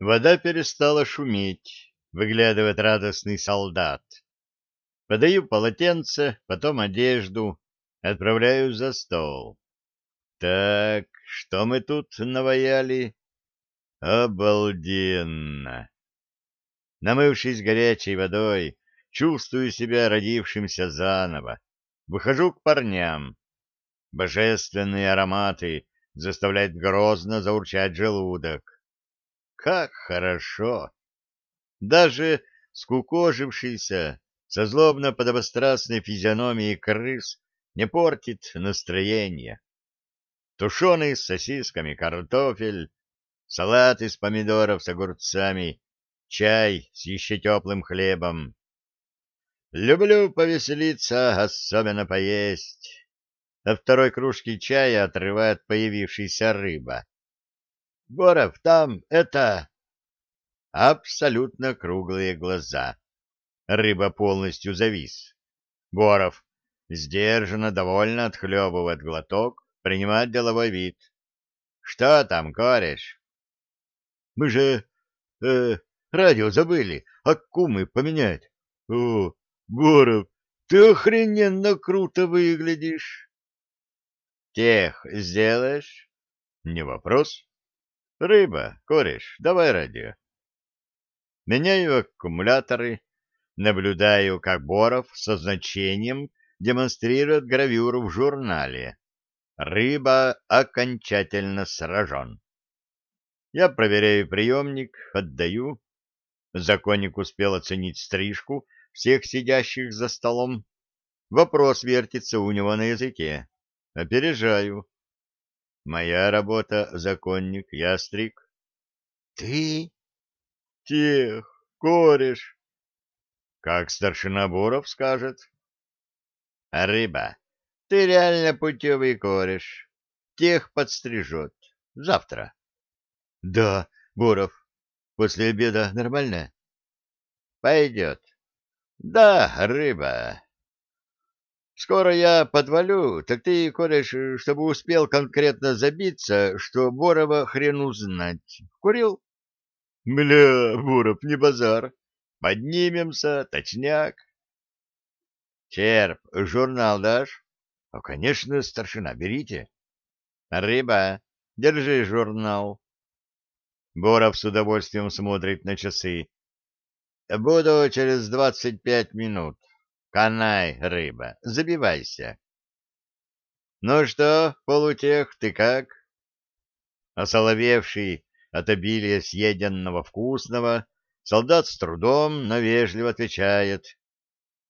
Вода перестала шуметь, выглядывает радостный солдат. Подаю полотенце, потом одежду, отправляю за стол. Так, что мы тут наваяли? Обалденно! Намывшись горячей водой, чувствую себя родившимся заново. Выхожу к парням. Божественные ароматы заставляют грозно заурчать желудок. Как хорошо! Даже скукожившийся со злобно подобострастной физиономией крыс не портит настроение. Тушеный с сосисками картофель, салат из помидоров с огурцами, чай с еще теплым хлебом. Люблю повеселиться, особенно поесть. От второй кружки чая отрывает появившаяся рыба. Боров, там это... Абсолютно круглые глаза. Рыба полностью завис. Боров сдержанно, довольно отхлебывает глоток, принимает деловой вид. Что там, кореш? Мы же... Э, радио забыли, аккумы поменять. О, Боров, ты охрененно круто выглядишь. Тех сделаешь? Не вопрос. Рыба, кореш, давай радио. Меняю аккумуляторы, наблюдаю, как Боров со значением демонстрирует гравюру в журнале. Рыба окончательно сражен. Я проверяю приемник, отдаю. Законник успел оценить стрижку всех сидящих за столом. Вопрос вертится у него на языке. Опережаю. Моя работа — законник, я. Ты? Тех, кореш. Как старшина Боров скажет. Рыба, ты реально путевый кореш. Тех подстрижет. Завтра. Да, Боров. после обеда нормально? Пойдет. Да, рыба. Скоро я подвалю, так ты, кореш, чтобы успел конкретно забиться, что Борова хрену знать. Курил? Бля, Буров, не базар. Поднимемся, точняк. Черп, журнал дашь? Ну, конечно, старшина, берите. Рыба, держи журнал. Боров с удовольствием смотрит на часы. Буду через двадцать пять минут. Канай, рыба, забивайся. Ну что, полутех, ты как? Осоловевший от обилия съеденного вкусного, солдат с трудом, но вежливо отвечает.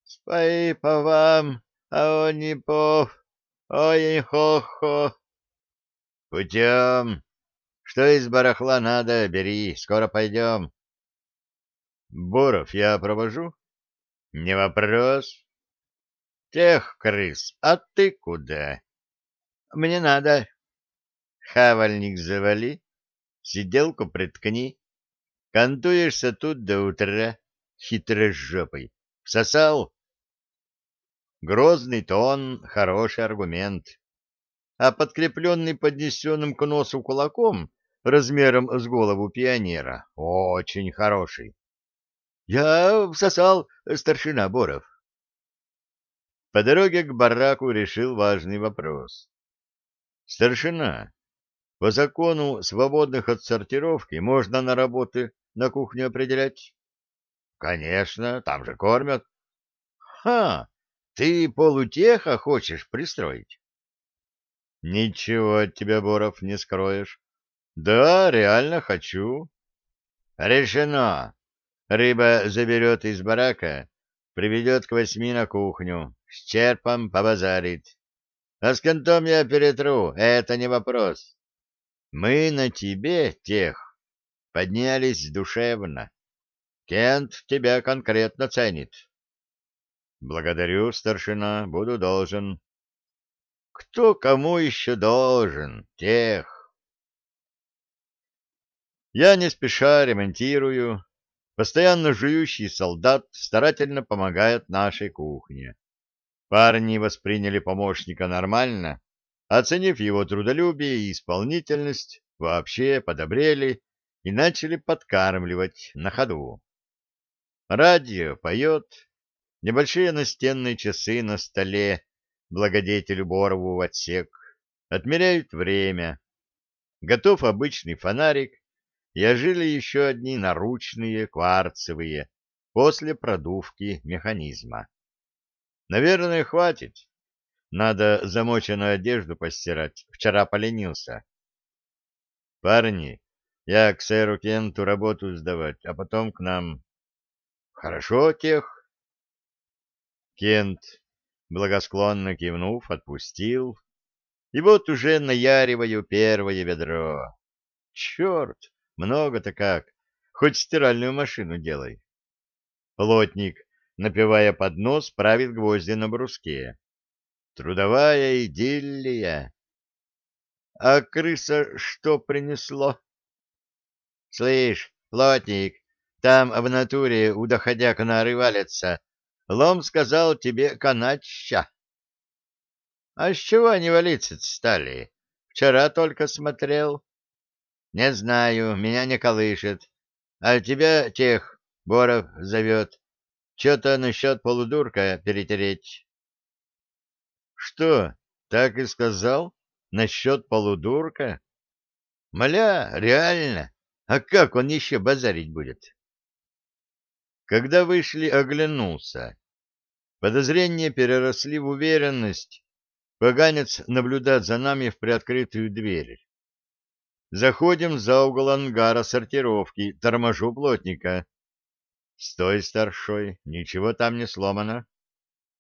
Спай по вам, а он не пов, ой-хо-хо. Путем. Что из барахла надо, бери, скоро пойдем. Буров, я провожу. Не вопрос. Тех, крыс, а ты куда? Мне надо. Хавальник завали, сиделку приткни. Контуешься тут до утра, хитрой жопой. Всосал? Грозный тон — хороший аргумент. А подкрепленный поднесенным к носу кулаком размером с голову пионера — очень хороший. Я всосал э, старшина Боров. По дороге к бараку решил важный вопрос. Старшина, по закону свободных от сортировки можно на работы на кухню определять? Конечно, там же кормят. Ха, ты полутеха хочешь пристроить? Ничего от тебя, Боров, не скроешь. Да, реально хочу. Решено. Рыба заберет из барака, приведет к восьми на кухню, с черпом побазарит. А с контом я перетру, это не вопрос. Мы на тебе, тех, поднялись душевно. Кент тебя конкретно ценит. Благодарю, старшина, буду должен. Кто кому еще должен, тех? Я не спеша ремонтирую, Постоянно жующий солдат старательно помогает нашей кухне. Парни восприняли помощника нормально, оценив его трудолюбие и исполнительность, вообще подобрели и начали подкармливать на ходу. Радио поет, небольшие настенные часы на столе, благодетель Борову в отсек, отмеряют время. Готов обычный фонарик, я жили еще одни наручные кварцевые после продувки механизма. Наверное, хватит. Надо замоченную одежду постирать. Вчера поленился. Парни, я к сэру Кенту работу сдавать, а потом к нам. Хорошо, тех? Кент, благосклонно кивнув, отпустил. И вот уже наяриваю первое ведро. Черт! Много-то как. Хоть стиральную машину делай. Плотник, напивая под нос, правит гвозди на бруске. Трудовая идиллия. А крыса что принесло? Слышь, плотник, там в натуре у доходяк нары. Лом сказал тебе канатща. А с чего они валиться стали? Вчера только смотрел. Не знаю, меня не колышет. А тебя тех, Боров, зовет. Че-то насчет полудурка перетереть. Что, так и сказал? Насчет полудурка? Мля, реально. А как он еще базарить будет? Когда вышли, оглянулся. Подозрения переросли в уверенность. Поганец наблюдает за нами в приоткрытую дверь. Заходим за угол ангара сортировки, торможу плотника. Стой, старшой, ничего там не сломано.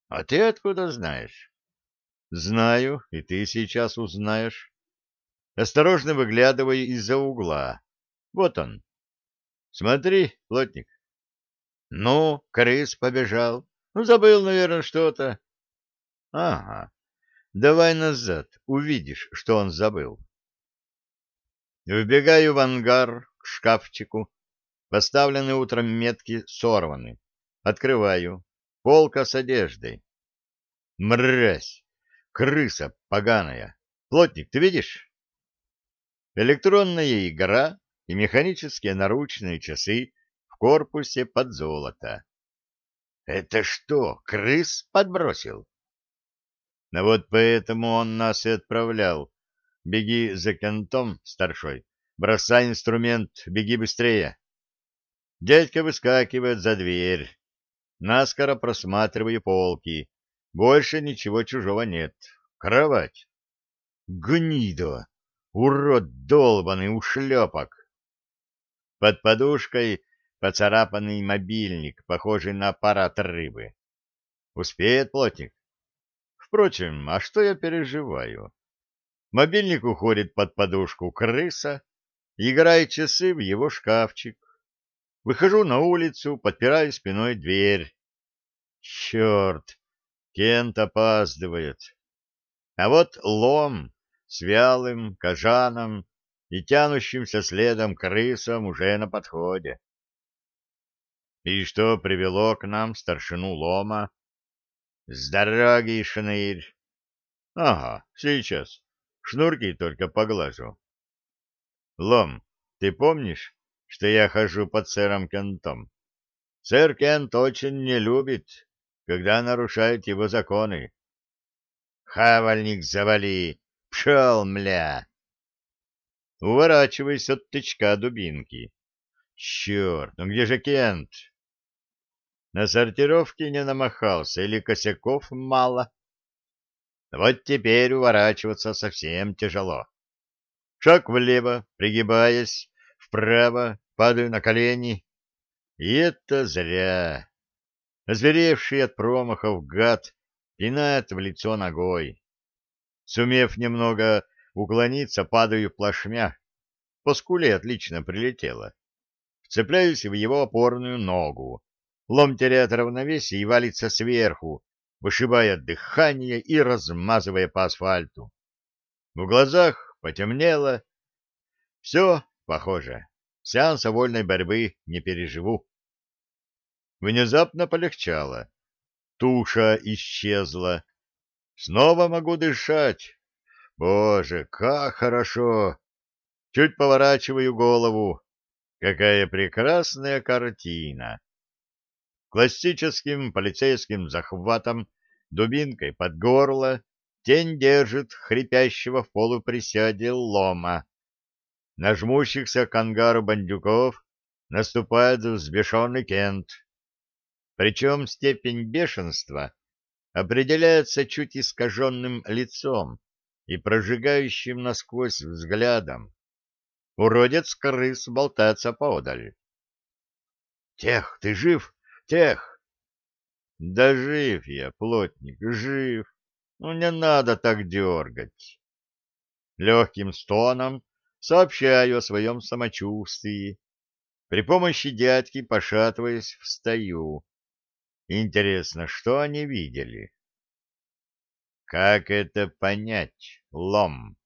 А ты откуда знаешь? Знаю, и ты сейчас узнаешь. Осторожно выглядывай из-за угла. Вот он. Смотри, плотник. Ну, крыс побежал. Ну, забыл, наверное, что-то. Ага. Давай назад, увидишь, что он забыл. Вбегаю в ангар к шкафчику. Поставленные утром метки сорваны. Открываю. Полка с одеждой. Мразь! Крыса поганая! Плотник, ты видишь? Электронная игра и механические наручные часы в корпусе под золото. Это что, крыс подбросил? Но вот поэтому он нас и отправлял Беги за кентом, старшой. Бросай инструмент, беги быстрее. Дядька выскакивает за дверь. Наскоро просматриваю полки. Больше ничего чужого нет. Кровать. Гнида! Урод долбанный, ушлепок! Под подушкой поцарапанный мобильник, похожий на аппарат рыбы. Успеет плотник? Впрочем, а что я переживаю? Мобильник уходит под подушку крыса, играет часы в его шкафчик. Выхожу на улицу, подпираю спиной дверь. Черт, Кент опаздывает. А вот лом с вялым кожаном и тянущимся следом крысом уже на подходе. И что привело к нам старшину лома? С дороги, шнырь. Ага, сейчас. Шнурки только поглажу. Лом, ты помнишь, что я хожу под сэром Кентом? Сэр Кент очень не любит, когда нарушают его законы. Хавальник завали! Пшел, мля! Уворачивайся от тычка дубинки. Черт, ну где же Кент? На сортировке не намахался или косяков мало? — вот теперь уворачиваться совсем тяжело. Шаг влево, пригибаясь, вправо, падаю на колени. И это зря. Зверевший от промахов гад пинает в лицо ногой. Сумев немного уклониться, падаю плашмя. По скуле отлично прилетело. Вцепляюсь в его опорную ногу. Лом теряет равновесие и валится сверху, вышибая дыхание и размазывая по асфальту. В глазах потемнело. Все, похоже, сеанса вольной борьбы не переживу. Внезапно полегчало. Туша исчезла. Снова могу дышать. Боже, как хорошо! Чуть поворачиваю голову. Какая прекрасная картина! Классическим полицейским захватом, дубинкой под горло, тень держит хрипящего в полуприсяде лома. На жмущихся к ангару бандюков наступает взбешенный Кент. Причем степень бешенства определяется чуть искаженным лицом и прожигающим насквозь взглядом. Уродец-крыс болтается поодаль. — Тех, ты жив? тех. Да жив я, плотник, жив. Ну, не надо так дергать. Легким стоном сообщаю о своем самочувствии. При помощи дядьки, пошатываясь, встаю. Интересно, что они видели? Как это понять, лом?